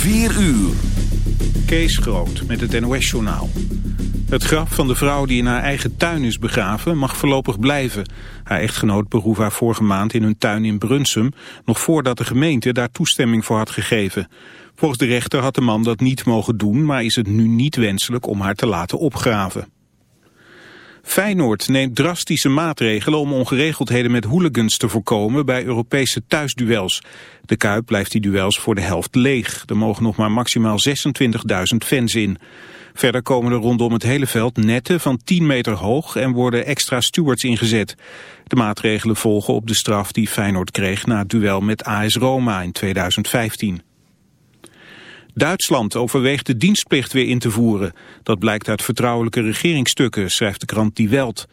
4 uur. Kees Groot met het NOS-journaal. Het graf van de vrouw die in haar eigen tuin is begraven mag voorlopig blijven. Haar echtgenoot begroef haar vorige maand in hun tuin in Brunsum... nog voordat de gemeente daar toestemming voor had gegeven. Volgens de rechter had de man dat niet mogen doen... maar is het nu niet wenselijk om haar te laten opgraven. Feyenoord neemt drastische maatregelen om ongeregeldheden met hooligans te voorkomen bij Europese thuisduels. De Kuip blijft die duels voor de helft leeg. Er mogen nog maar maximaal 26.000 fans in. Verder komen er rondom het hele veld netten van 10 meter hoog en worden extra stewards ingezet. De maatregelen volgen op de straf die Feyenoord kreeg na het duel met AS Roma in 2015. Duitsland overweegt de dienstplicht weer in te voeren. Dat blijkt uit vertrouwelijke regeringsstukken, schrijft de krant Die Welt.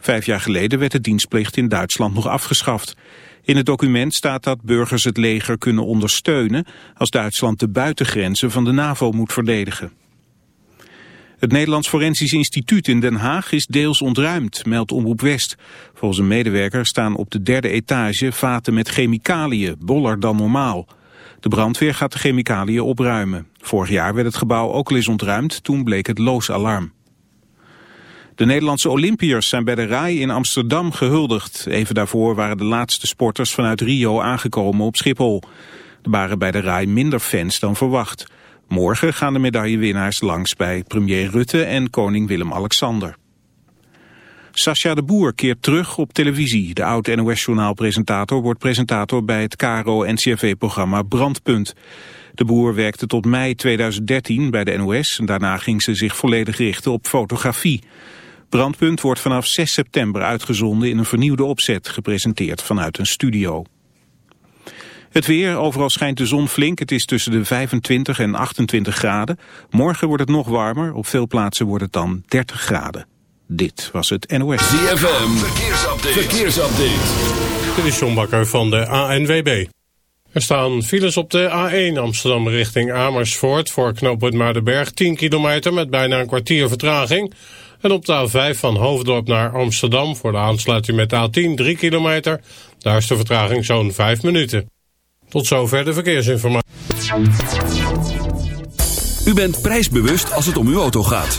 Vijf jaar geleden werd de dienstplicht in Duitsland nog afgeschaft. In het document staat dat burgers het leger kunnen ondersteunen... als Duitsland de buitengrenzen van de NAVO moet verdedigen. Het Nederlands Forensisch Instituut in Den Haag is deels ontruimd, meldt Omroep West. Volgens een medewerker staan op de derde etage vaten met chemicaliën, boller dan normaal. De brandweer gaat de chemicaliën opruimen. Vorig jaar werd het gebouw ook al eens ontruimd, toen bleek het loos alarm. De Nederlandse Olympiërs zijn bij de RAI in Amsterdam gehuldigd. Even daarvoor waren de laatste sporters vanuit Rio aangekomen op Schiphol. Er waren bij de RAI minder fans dan verwacht. Morgen gaan de medaillewinnaars langs bij premier Rutte en koning Willem-Alexander. Sascha de Boer keert terug op televisie. De oud-NOS-journaalpresentator wordt presentator bij het KRO-NCRV-programma Brandpunt. De Boer werkte tot mei 2013 bij de NOS en daarna ging ze zich volledig richten op fotografie. Brandpunt wordt vanaf 6 september uitgezonden in een vernieuwde opzet, gepresenteerd vanuit een studio. Het weer, overal schijnt de zon flink. Het is tussen de 25 en 28 graden. Morgen wordt het nog warmer. Op veel plaatsen wordt het dan 30 graden. Dit was het NOS. ZFM, verkeersupdate. verkeersupdate. Dit is John Bakker van de ANWB. Er staan files op de A1 Amsterdam richting Amersfoort... voor knooppunt Maardenberg 10 kilometer met bijna een kwartier vertraging... En op de A5 van Hoofddorp naar Amsterdam voor de aansluiting met de A10 3 kilometer. Daar is de vertraging zo'n 5 minuten. Tot zover de verkeersinformatie. U bent prijsbewust als het om uw auto gaat.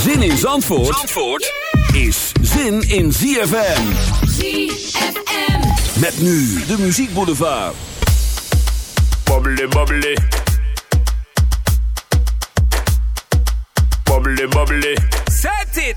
Zin in Zandvoort, Zandvoort is zin in ZFM. ZFM. Met nu de muziekboulevard. Bubbly, bubbly. Bubbly, bubbly. Set it!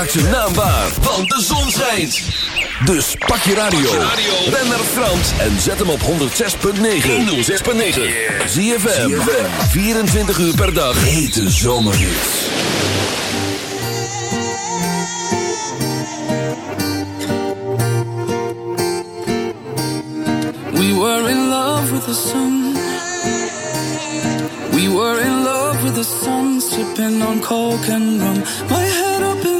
Maak zijn naam waar, want de zon schijnt. Dus pak je radio. Ben naar Frans en zet hem op 106.9. 106.9. ZFM. 24 uur per dag. Hete zomerhits. We were in love with the sun. We were in love with the sun, sipping on coke and rum. My head up in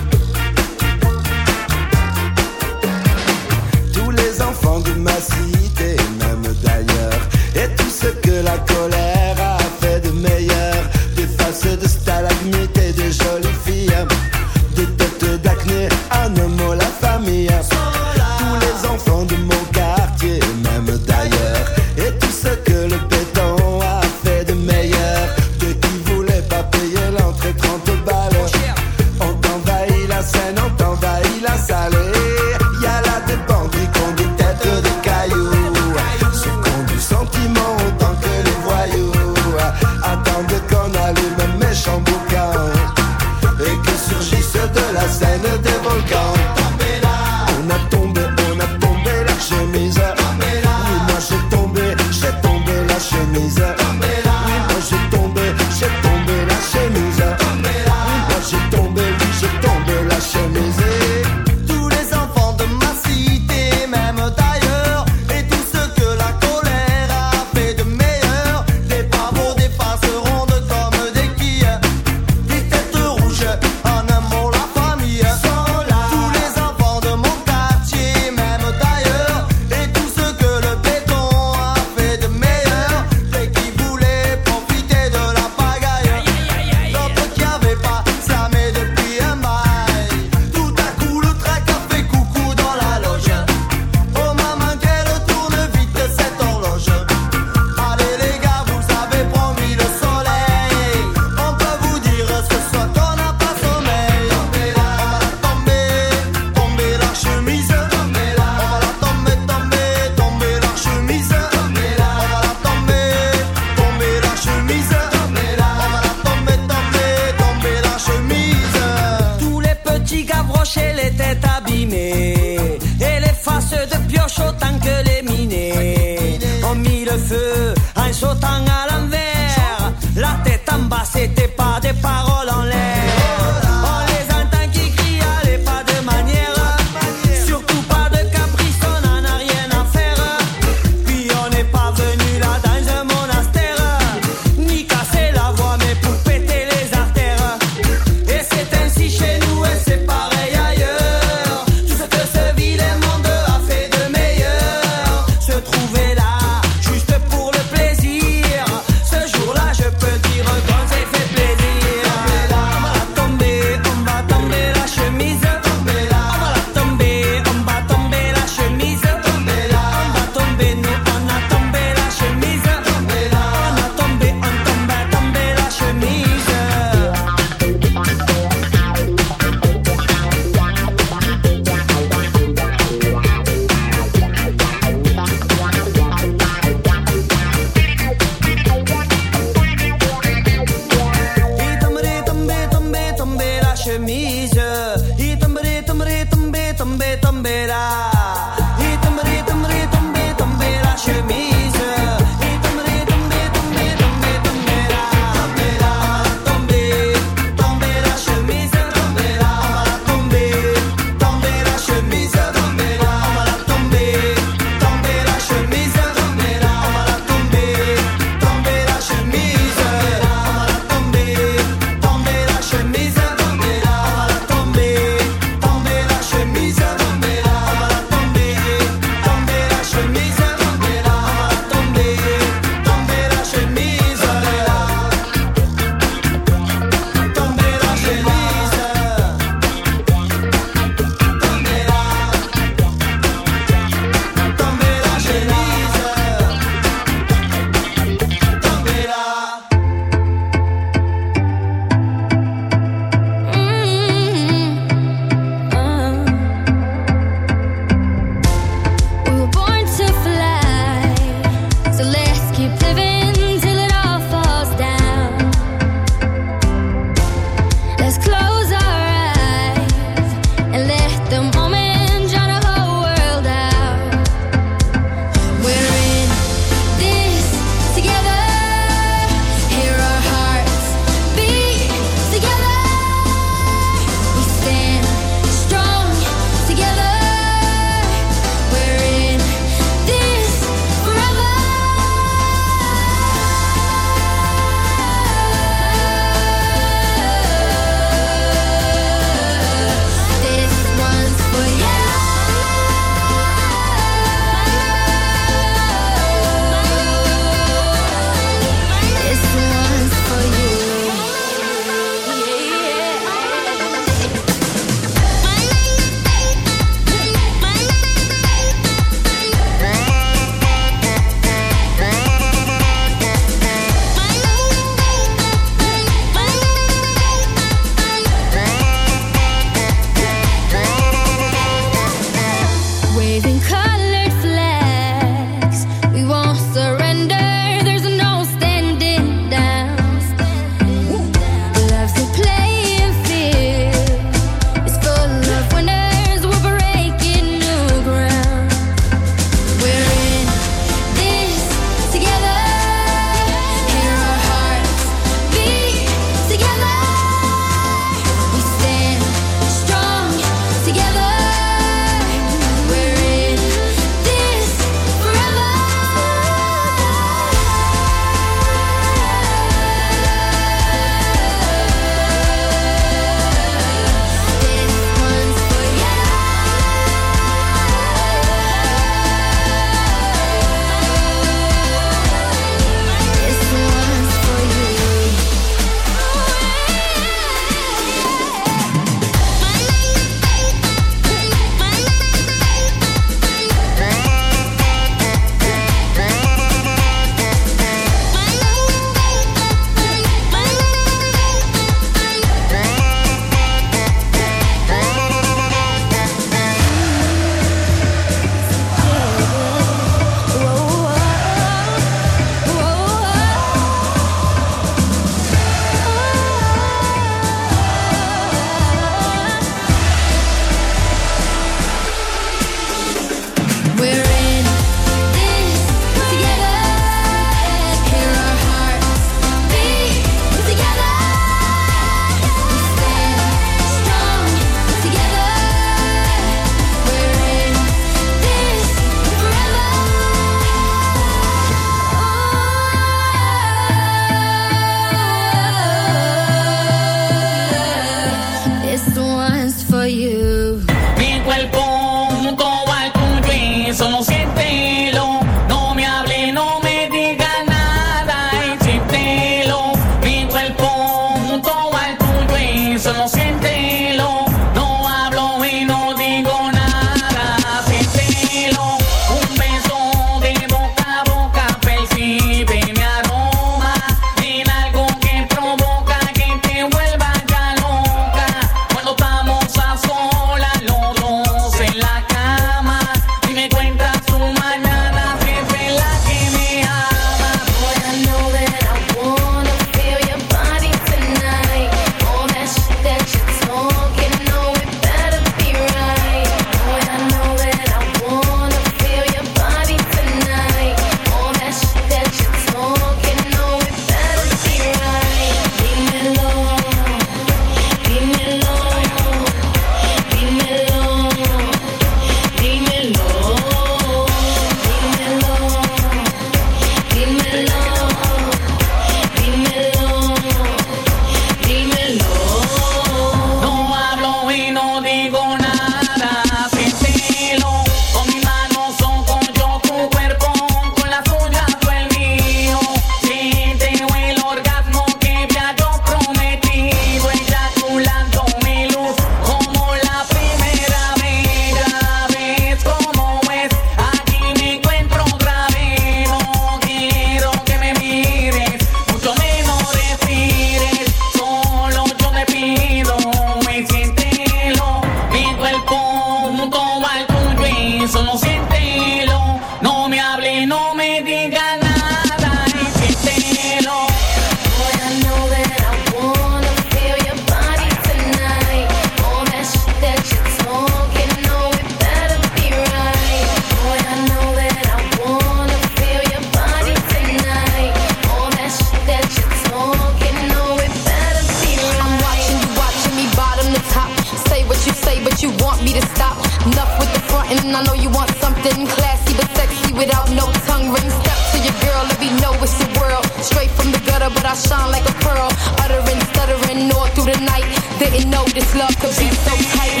you want me to stop. Enough with the frontin'. I know you want something classy but sexy without no tongue ring. Step to your girl, let me know it's your world. Straight from the gutter, but I shine like a pearl. Uttering, stuttering, all through the night. Didn't know this love could be so tight.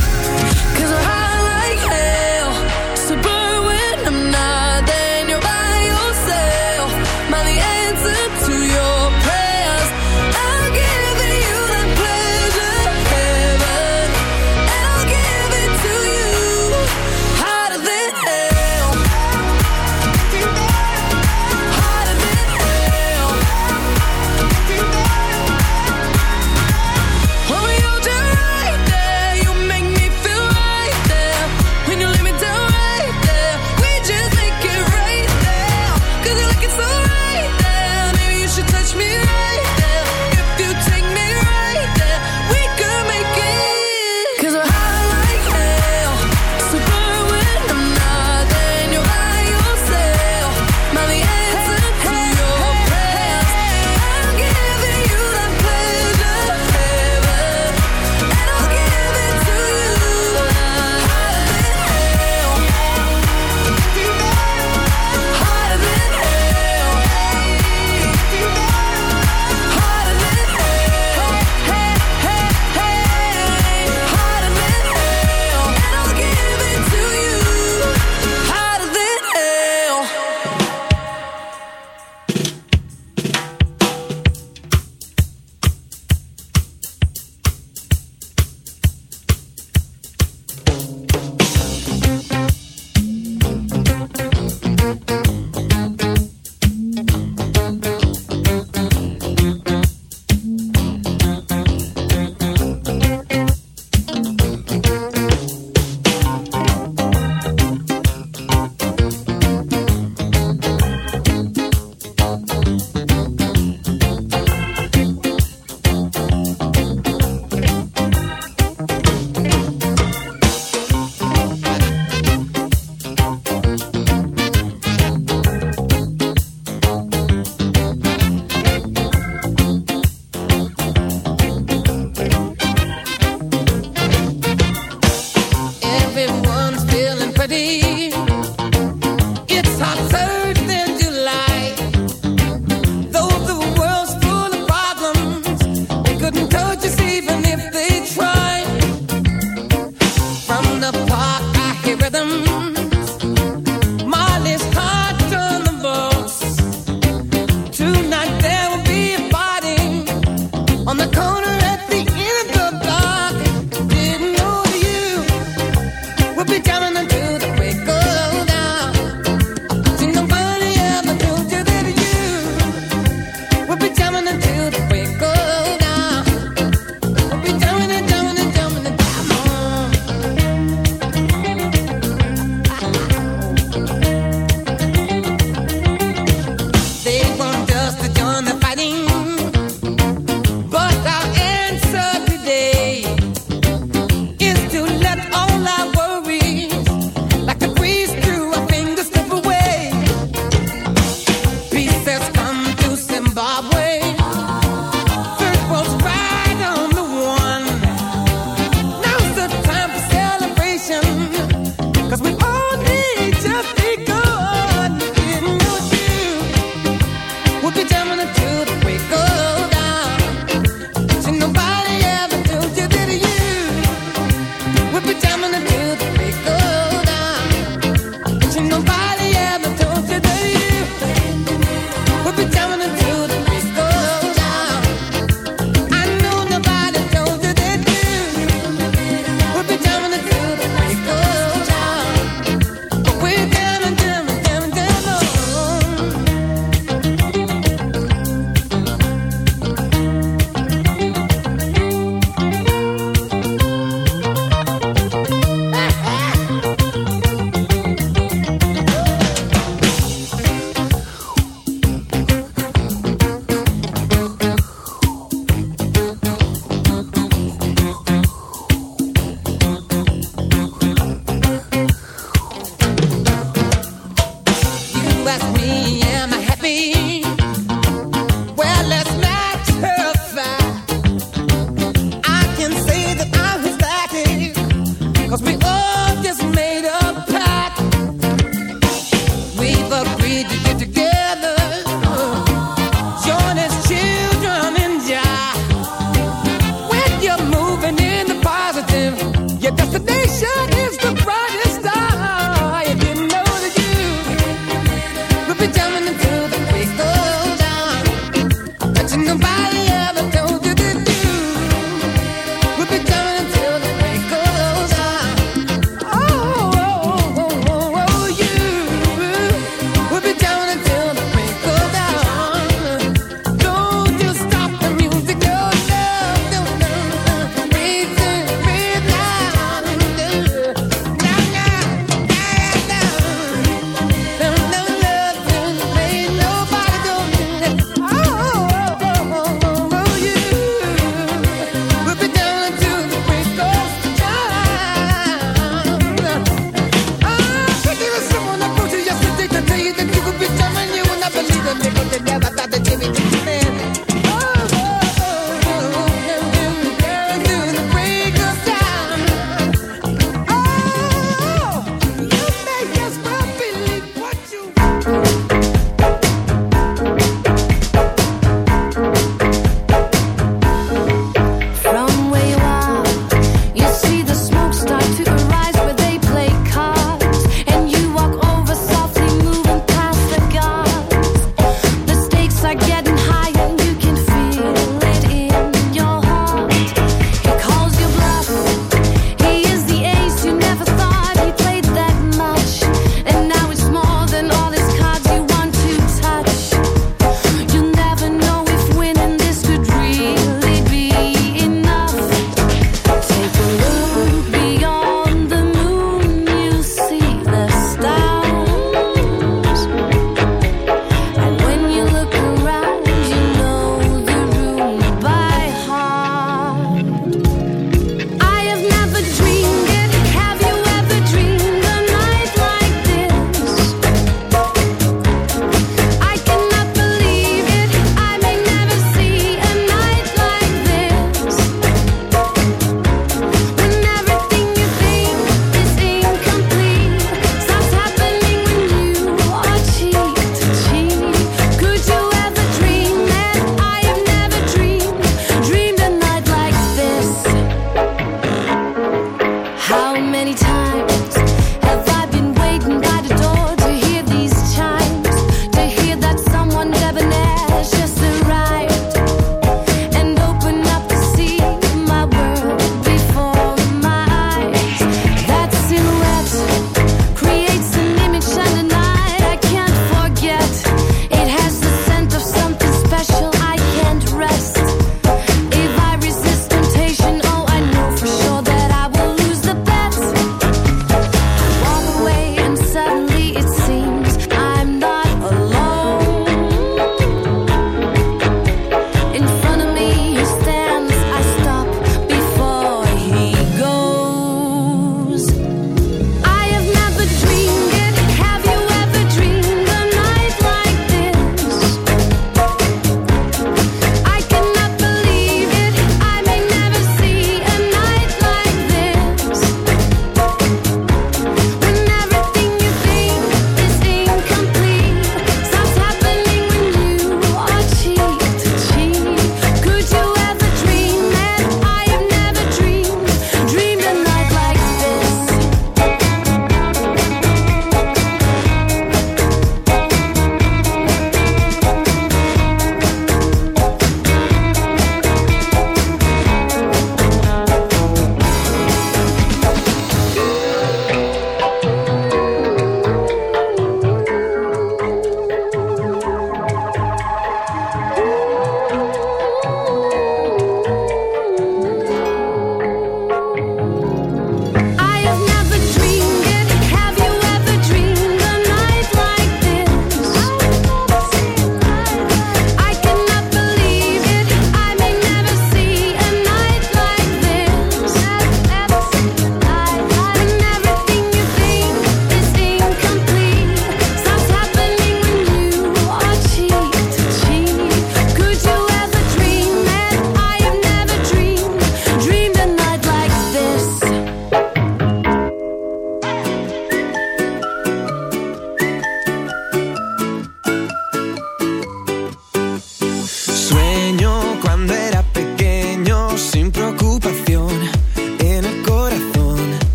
down in the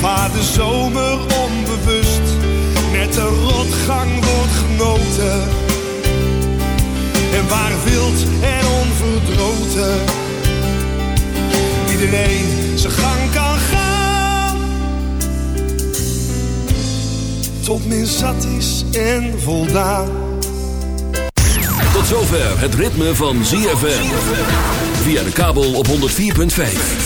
Waar de zomer onbewust met de rotgang wordt genoten. En waar wild en onverdroten iedereen zijn gang kan gaan. Tot men zat is en voldaan. Tot zover het ritme van ZFM. Via de kabel op 104.5.